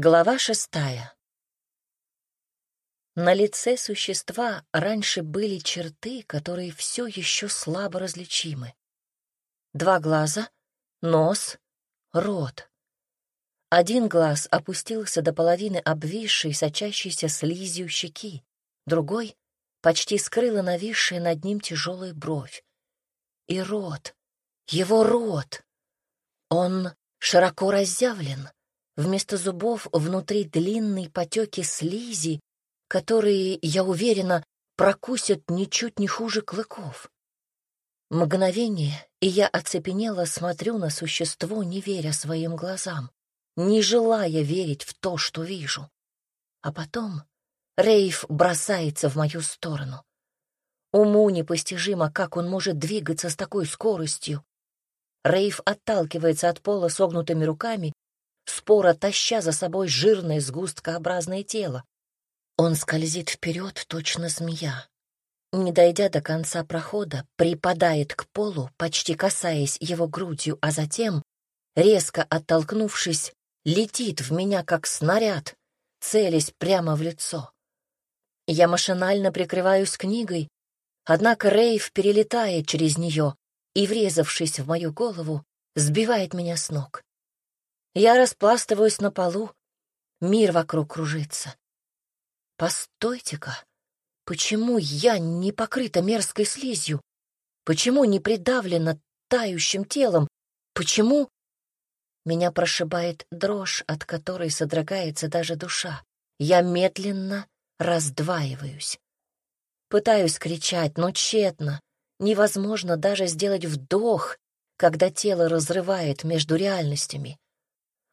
Глава шестая. На лице существа раньше были черты, которые все еще слабо различимы. Два глаза, нос, рот. Один глаз опустился до половины обвисшей, сочащейся слизью щеки, другой почти скрыла нависшая над ним тяжелая бровь. И рот, его рот. Он широко разъявлен. Вместо зубов внутри длинные потеки слизи, которые, я уверена, прокусят ничуть не хуже клыков. Мгновение, и я оцепенело смотрю на существо, не веря своим глазам не желая верить в то, что вижу. А потом Рейф бросается в мою сторону. Уму непостижимо, как он может двигаться с такой скоростью. Рейф отталкивается от пола согнутыми руками, споро таща за собой жирное сгусткообразное тело. Он скользит вперед, точно змея. Не дойдя до конца прохода, припадает к полу, почти касаясь его грудью, а затем, резко оттолкнувшись, летит в меня, как снаряд, целясь прямо в лицо. Я машинально прикрываюсь книгой, однако Рейв перелетает через нее и, врезавшись в мою голову, сбивает меня с ног. Я распластываюсь на полу, мир вокруг кружится. Постойте-ка, почему я не покрыта мерзкой слизью? Почему не придавлена тающим телом? Почему меня прошибает дрожь, от которой содрогается даже душа. Я медленно раздваиваюсь. Пытаюсь кричать, но тщетно. Невозможно даже сделать вдох, когда тело разрывает между реальностями.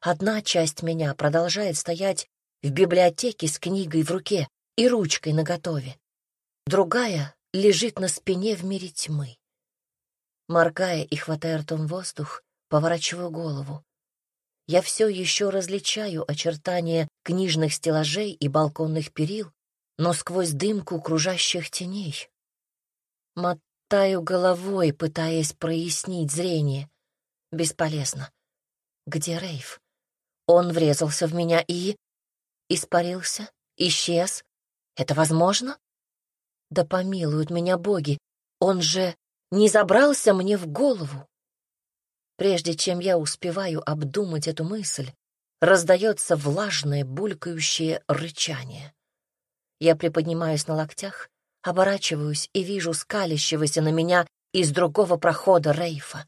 Одна часть меня продолжает стоять в библиотеке с книгой в руке и ручкой наготове. Другая лежит на спине в мире тьмы. Моргая и хватая ртом воздух, поворачиваю голову я все еще различаю очертания книжных стеллажей и балконных перил, но сквозь дымку кружащих теней. Мотаю головой, пытаясь прояснить зрение. Бесполезно. Где Рейв? Он врезался в меня и... Испарился? Исчез? Это возможно? Да помилуют меня боги, он же не забрался мне в голову. Прежде чем я успеваю обдумать эту мысль, раздается влажное, булькающее рычание. Я приподнимаюсь на локтях, оборачиваюсь и вижу скалящегося на меня из другого прохода Рейфа.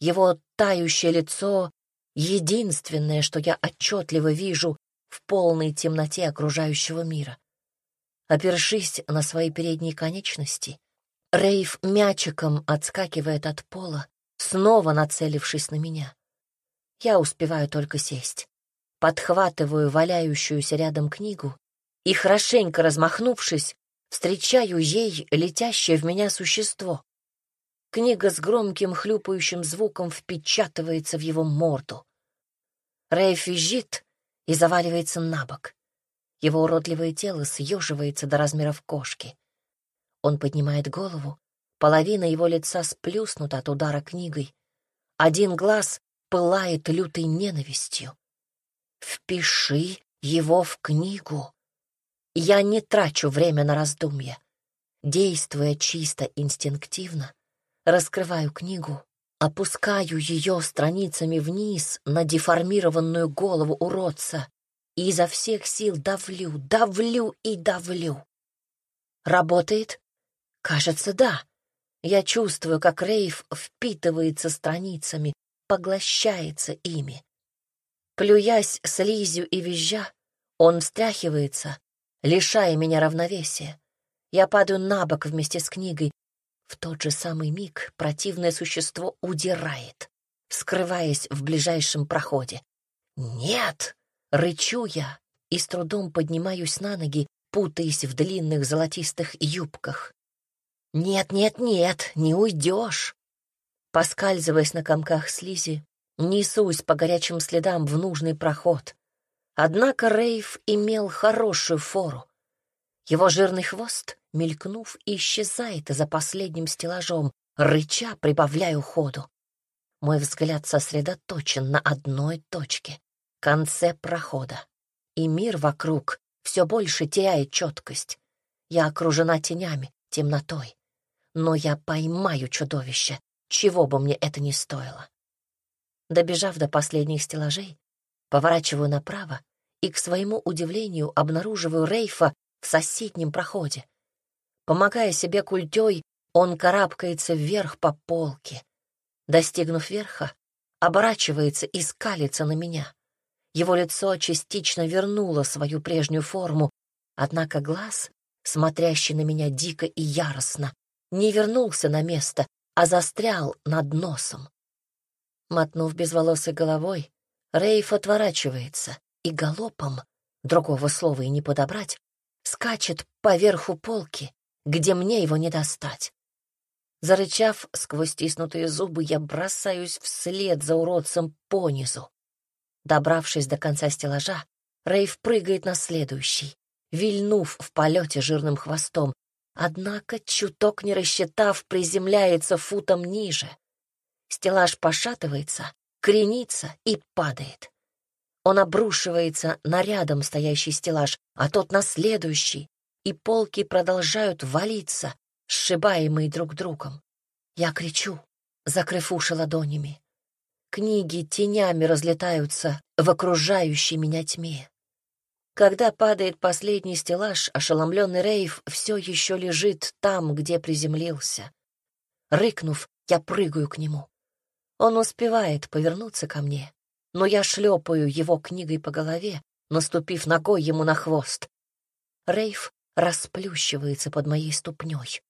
Его тающее лицо — единственное, что я отчетливо вижу в полной темноте окружающего мира. Опершись на свои передние конечности, Рейф мячиком отскакивает от пола, снова нацелившись на меня. Я успеваю только сесть. Подхватываю валяющуюся рядом книгу и, хорошенько размахнувшись, встречаю ей летящее в меня существо. Книга с громким хлюпающим звуком впечатывается в его морду. Рэй физжит и заваливается на бок. Его уродливое тело съеживается до размеров кошки. Он поднимает голову Половина его лица сплюснута от удара книгой. Один глаз пылает лютой ненавистью. Впиши его в книгу. Я не трачу время на раздумья. Действуя чисто инстинктивно, раскрываю книгу, опускаю ее страницами вниз на деформированную голову уродца и изо всех сил давлю, давлю и давлю. Работает? Кажется, да. Я чувствую, как Рейв впитывается страницами, поглощается ими. Плюясь слизью и визжа, он встряхивается, лишая меня равновесия. Я падаю на бок вместе с книгой. В тот же самый миг противное существо удирает, скрываясь в ближайшем проходе. «Нет!» — рычу я и с трудом поднимаюсь на ноги, путаясь в длинных золотистых юбках. «Нет, нет, нет, не уйдешь!» Поскальзываясь на комках слизи, несусь по горячим следам в нужный проход. Однако Рейв имел хорошую фору. Его жирный хвост, мелькнув, исчезает за последним стеллажом, рыча прибавляю ходу. Мой взгляд сосредоточен на одной точке — конце прохода. и мир вокруг все больше теряет четкость. Я окружена тенями, темнотой. Но я поймаю чудовище, чего бы мне это ни стоило. Добежав до последних стеллажей, поворачиваю направо и, к своему удивлению, обнаруживаю Рейфа в соседнем проходе. Помогая себе культей, он карабкается вверх по полке. Достигнув верха, оборачивается и скалится на меня. Его лицо частично вернуло свою прежнюю форму, однако глаз, смотрящий на меня дико и яростно, не вернулся на место, а застрял над носом. Мотнув безволосой головой, Рейф отворачивается и галопом, другого слова и не подобрать, скачет по верху полки, где мне его не достать. Зарычав сквозь стиснутые зубы, я бросаюсь вслед за уродцем понизу. Добравшись до конца стеллажа, Рейв прыгает на следующий, вильнув в полете жирным хвостом, однако, чуток не рассчитав, приземляется футом ниже. Стеллаж пошатывается, кренится и падает. Он обрушивается на рядом стоящий стеллаж, а тот на следующий, и полки продолжают валиться, сшибаемые друг другом. Я кричу, закрыв уши ладонями. Книги тенями разлетаются в окружающей меня тьме. Когда падает последний стеллаж, ошеломленный Рейв все еще лежит там, где приземлился. Рыкнув, я прыгаю к нему. Он успевает повернуться ко мне, но я шлепаю его книгой по голове, наступив ногой ему на хвост. Рейв расплющивается под моей ступней.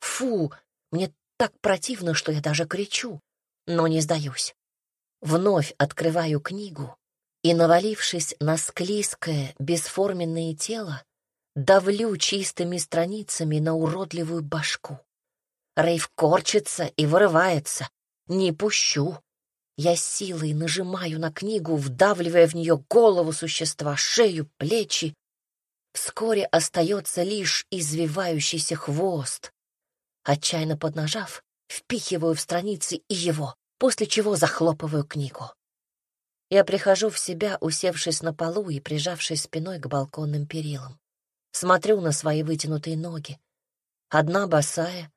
Фу, мне так противно, что я даже кричу, но не сдаюсь. Вновь открываю книгу и, навалившись на склизкое, бесформенное тело, давлю чистыми страницами на уродливую башку. Рейв корчится и вырывается. Не пущу. Я силой нажимаю на книгу, вдавливая в нее голову существа, шею, плечи. Вскоре остается лишь извивающийся хвост. Отчаянно поднажав, впихиваю в страницы и его после чего захлопываю книгу. Я прихожу в себя, усевшись на полу и прижавшись спиной к балконным перилам. Смотрю на свои вытянутые ноги. Одна босая,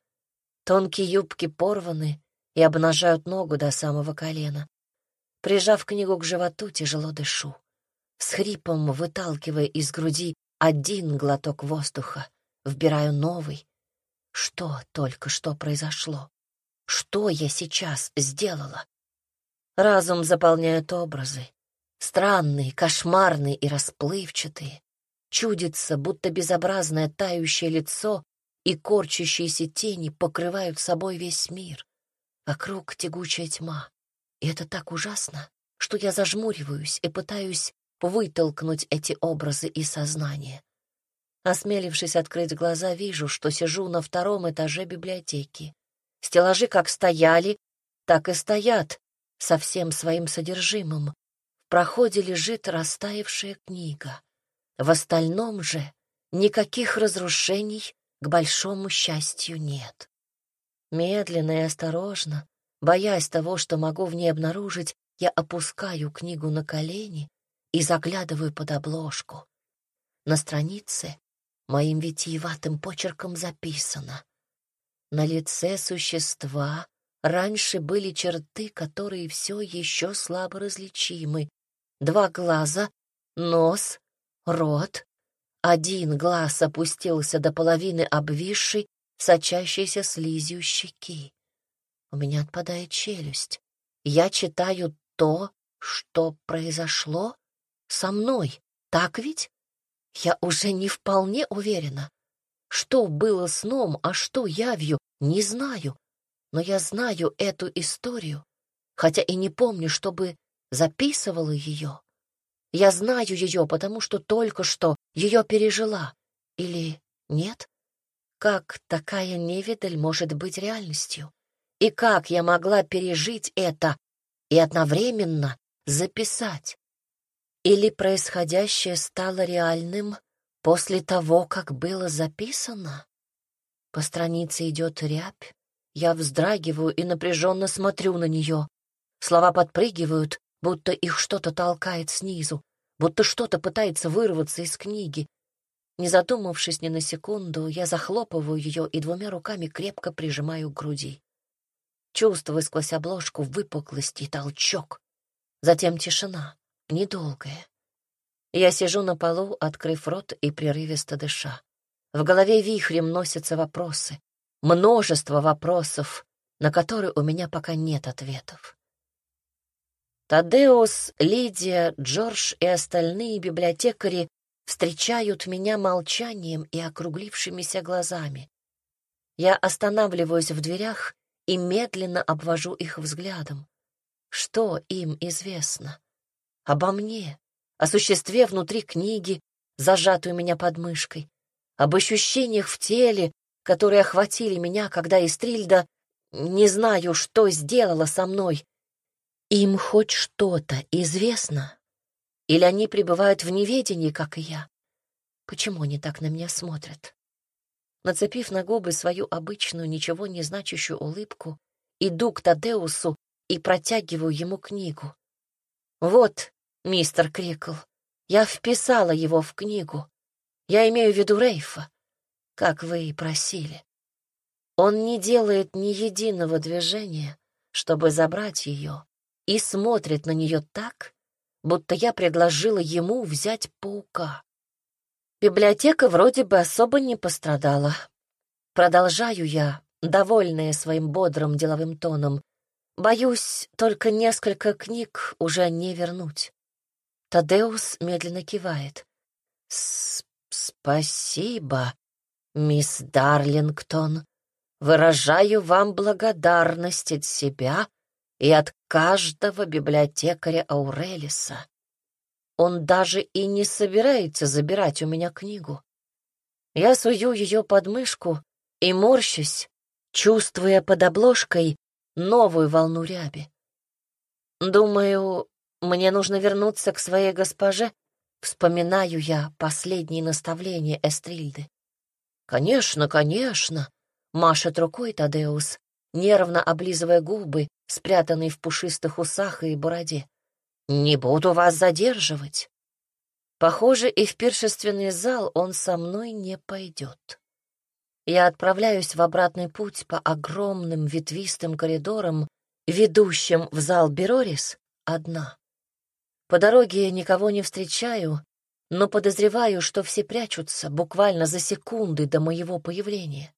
тонкие юбки порваны и обнажают ногу до самого колена. Прижав книгу к животу, тяжело дышу. С хрипом выталкивая из груди один глоток воздуха, вбираю новый. Что только что произошло? Что я сейчас сделала? Разум заполняет образы. Странные, кошмарные и расплывчатые. Чудится, будто безобразное тающее лицо и корчащиеся тени покрывают собой весь мир. Вокруг тягучая тьма. И это так ужасно, что я зажмуриваюсь и пытаюсь вытолкнуть эти образы из сознания. Осмелившись открыть глаза, вижу, что сижу на втором этаже библиотеки. Стеллажи как стояли, так и стоят со всем своим содержимым. В проходе лежит растаявшая книга. В остальном же никаких разрушений, к большому счастью, нет. Медленно и осторожно, боясь того, что могу в ней обнаружить, я опускаю книгу на колени и заглядываю под обложку. На странице моим витиеватым почерком записано на лице существа раньше были черты, которые все еще слабо различимы. Два глаза, нос, рот. Один глаз опустился до половины обвисшей, сочащейся слизью щеки. У меня отпадает челюсть. Я читаю то, что произошло со мной. Так ведь? Я уже не вполне уверена. Что было сном, а что явью, не знаю. Но я знаю эту историю, хотя и не помню, чтобы записывала ее. Я знаю ее, потому что только что ее пережила. Или нет? Как такая невидаль может быть реальностью? И как я могла пережить это и одновременно записать? Или происходящее стало реальным После того, как было записано, по странице идет рябь, я вздрагиваю и напряженно смотрю на нее. Слова подпрыгивают, будто их что-то толкает снизу. будто что-то пытается вырваться из книги. Не задумавшись ни на секунду, я захлопываю ее и двумя руками крепко прижимаю к груди. Чувствую сквозь обложку выпуклость и толчок. Затем тишина, недолгая. Я сижу на полу, открыв рот и прерывисто дыша. В голове вихрем носятся вопросы. Множество вопросов, на которые у меня пока нет ответов. Тадеус, Лидия, Джордж и остальные библиотекари встречают меня молчанием и округлившимися глазами. Я останавливаюсь в дверях и медленно обвожу их взглядом. Что им известно? Обо мне, о существе внутри книги, зажатой меня под мышкой, об ощущениях в теле, которые охватили меня, когда Истрильда, не знаю, что сделала со мной. Им хоть что-то известно? Или они пребывают в неведении, как и я? Почему они так на меня смотрят? Нацепив на губы свою обычную, ничего не значащую улыбку, иду к Тадеусу и протягиваю ему книгу. Вот, мистер Крикл, я вписала его в книгу. Я имею в виду Рейфа, как вы и просили. Он не делает ни единого движения, чтобы забрать ее, и смотрит на нее так, будто я предложила ему взять паука. Библиотека вроде бы особо не пострадала. Продолжаю я, довольная своим бодрым деловым тоном. Боюсь, только несколько книг уже не вернуть. Тадеус медленно кивает. «Спасибо, мисс Дарлингтон. Выражаю вам благодарность от себя и от каждого библиотекаря Аурелиса. Он даже и не собирается забирать у меня книгу. Я сую ее под мышку и морщусь, чувствуя под обложкой новую волну ряби. Думаю, мне нужно вернуться к своей госпоже, вспоминаю я последние наставления Эстрильды. «Конечно, конечно!» — машет рукой Тадеус, нервно облизывая губы, спрятанные в пушистых усах и бороде. «Не буду вас задерживать». Похоже, и в пиршественный зал он со мной не пойдет. Я отправляюсь в обратный путь по огромным ветвистым коридорам, ведущим в зал Берорис, одна. По дороге никого не встречаю, но подозреваю, что все прячутся буквально за секунды до моего появления.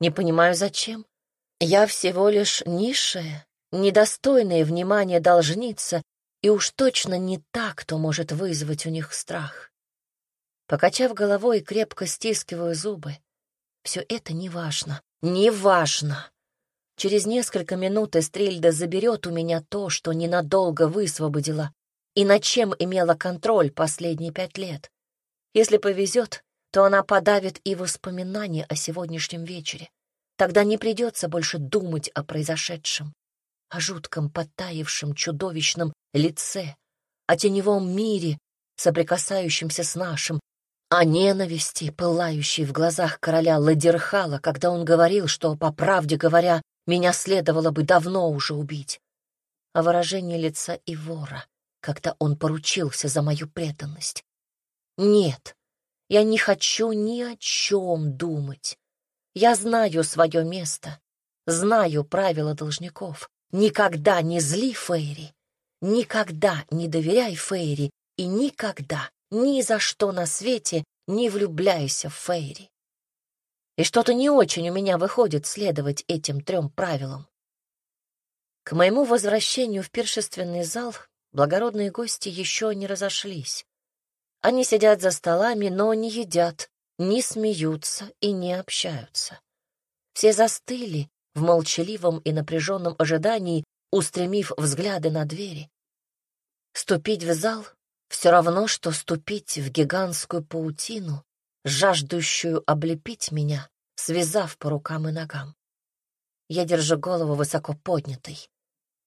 Не понимаю, зачем. Я всего лишь низшая, недостойная внимания должница, и уж точно не та, кто может вызвать у них страх. Покачав головой, крепко стискиваю зубы. Все это неважно, неважно. Через несколько минут Эстрельда заберет у меня то, что ненадолго высвободила, и над чем имела контроль последние пять лет. Если повезет, то она подавит и воспоминания о сегодняшнем вечере. Тогда не придется больше думать о произошедшем, о жутком, подтаившем, чудовищном лице, о теневом мире, соприкасающемся с нашим, о ненависти, пылающей в глазах короля Ладерхала, когда он говорил, что, по правде говоря, меня следовало бы давно уже убить, о выражении лица Ивора, когда он поручился за мою преданность. Нет, я не хочу ни о чем думать. Я знаю свое место, знаю правила должников. Никогда не зли Фейри, никогда не доверяй Фейри и никогда, ни за что на свете не влюбляйся в Фейри. И что-то не очень у меня выходит следовать этим трем правилам. К моему возвращению в пиршественный зал благородные гости еще не разошлись. Они сидят за столами, но не едят, не смеются и не общаются. Все застыли в молчаливом и напряженном ожидании, устремив взгляды на двери. Ступить в зал — все равно, что ступить в гигантскую паутину, жаждущую облепить меня, связав по рукам и ногам. Я держу голову высоко поднятой.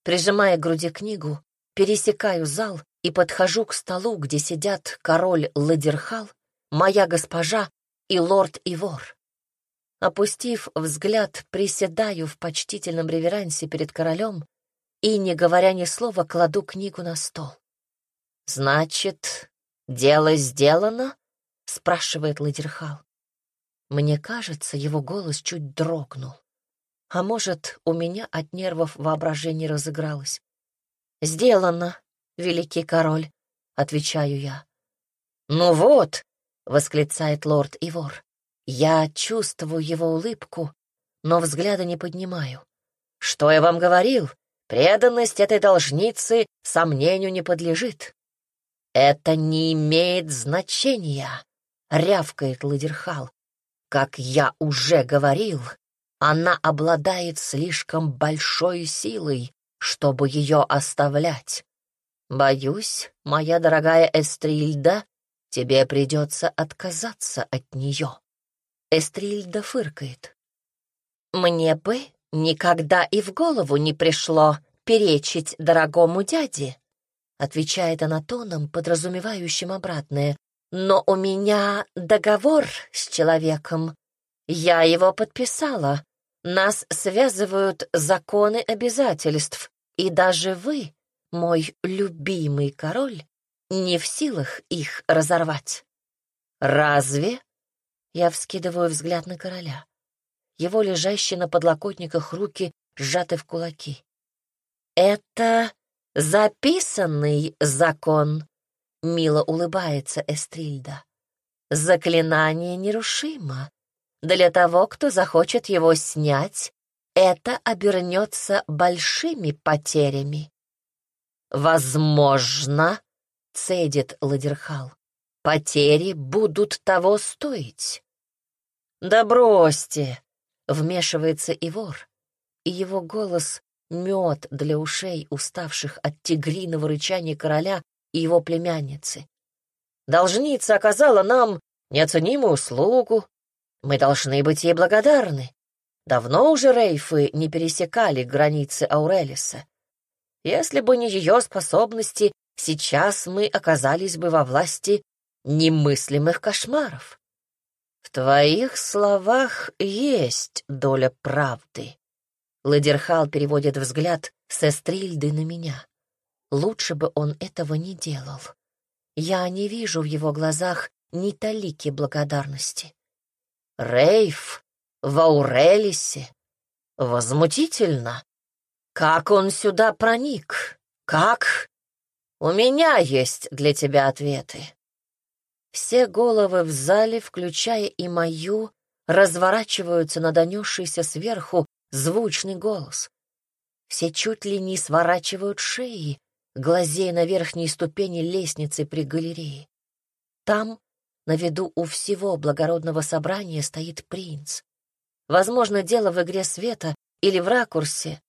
Прижимая к груди книгу, пересекаю зал и подхожу к столу, где сидят король Ладерхал, моя госпожа и лорд Ивор. Опустив взгляд, приседаю в почтительном реверансе перед королем и, не говоря ни слова, кладу книгу на стол. «Значит, «Дело сделано?» — спрашивает Ладерхал. Мне кажется, его голос чуть дрогнул. А может, у меня от нервов воображение разыгралось. «Сделано, великий король», — отвечаю я. «Ну вот», — восклицает лорд Ивор, — «я чувствую его улыбку, но взгляда не поднимаю. Что я вам говорил? Преданность этой должницы сомнению не подлежит». «Это не имеет значения», — рявкает Ладерхал. «Как я уже говорил, она обладает слишком большой силой, чтобы ее оставлять. Боюсь, моя дорогая Эстрильда, тебе придется отказаться от нее. Эстрильда фыркает. Мне бы никогда и в голову не пришло перечить дорогому дяде, отвечает она тоном, подразумевающим обратное. Но у меня договор с человеком. Я его подписала. Нас связывают законы обязательств, и даже вы, мой любимый король, не в силах их разорвать. Разве? Я вскидываю взгляд на короля. Его лежащие на подлокотниках руки сжаты в кулаки. Это записанный закон, мило улыбается Эстрильда. Заклинание нерушимо. Для того, кто захочет его снять, это обернется большими потерями. «Возможно», — цедит Ладерхал, — «потери будут того стоить». «Да бросьте», — вмешивается Ивор, и его голос — мед для ушей, уставших от тигриного рычания короля и его племянницы. «Должница оказала нам неоценимую услугу, мы должны быть ей благодарны. Давно уже рейфы не пересекали границы Аурелиса. Если бы не ее способности, сейчас мы оказались бы во власти немыслимых кошмаров. В твоих словах есть доля правды. Ладерхал переводит взгляд с Эстрильды на меня. Лучше бы он этого не делал. Я не вижу в его глазах ни талики благодарности. Рейф в Аурелисе. Возмутительно. Как он сюда проник? Как? У меня есть для тебя ответы. Все головы в зале, включая и мою, разворачиваются на донесшийся сверху звучный голос. Все чуть ли не сворачивают шеи, глазея на верхней ступени лестницы при галерее. Там на виду у всего благородного собрания стоит принц. Возможно, дело в игре света или в ракурсе,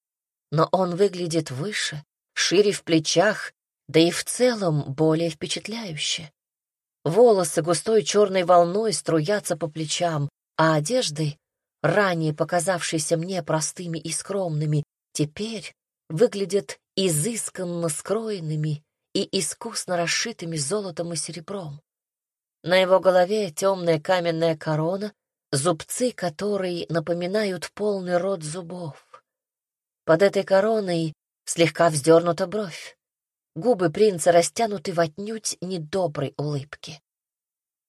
но он выглядит выше, шире в плечах, да и в целом более впечатляюще. Волосы густой черной волной струятся по плечам, а одежды, ранее показавшиеся мне простыми и скромными, теперь выглядят изысканно скроенными и искусно расшитыми золотом и серебром. На его голове темная каменная корона, зубцы которой напоминают полный рот зубов. Под этой короной слегка вздернута бровь. Губы принца растянуты в отнюдь недоброй улыбке.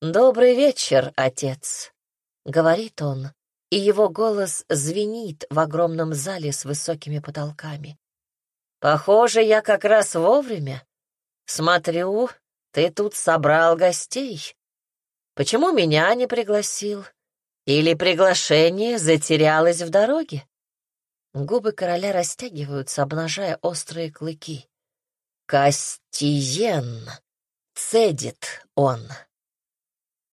«Добрый вечер, отец», — говорит он, и его голос звенит в огромном зале с высокими потолками. «Похоже, я как раз вовремя. Смотрю, ты тут собрал гостей. Почему меня не пригласил? Или приглашение затерялось в дороге? Губы короля растягиваются, обнажая острые клыки. «Кастиен!» — цедит он.